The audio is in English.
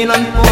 Panginoon po